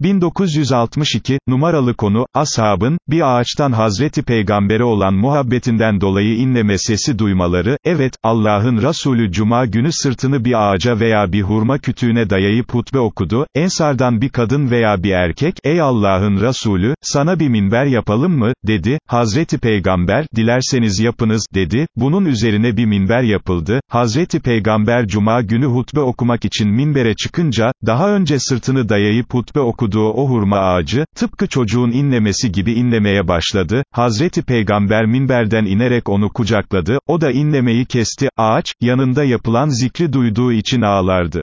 1962, numaralı konu, ashabın, bir ağaçtan Hazreti Peygamber'e olan muhabbetinden dolayı inleme sesi duymaları, evet, Allah'ın Resulü Cuma günü sırtını bir ağaca veya bir hurma kütüğüne dayayıp hutbe okudu, Ensardan bir kadın veya bir erkek, ey Allah'ın Resulü, sana bir minber yapalım mı, dedi, Hazreti Peygamber, dilerseniz yapınız, dedi, bunun üzerine bir minber yapıldı, Hazreti Peygamber Cuma günü hutbe okumak için minbere çıkınca, daha önce sırtını dayayıp hutbe okudu, okuduğu o hurma ağacı, tıpkı çocuğun inlemesi gibi inlemeye başladı, Hazreti Peygamber minberden inerek onu kucakladı, o da inlemeyi kesti, ağaç, yanında yapılan zikri duyduğu için ağlardı.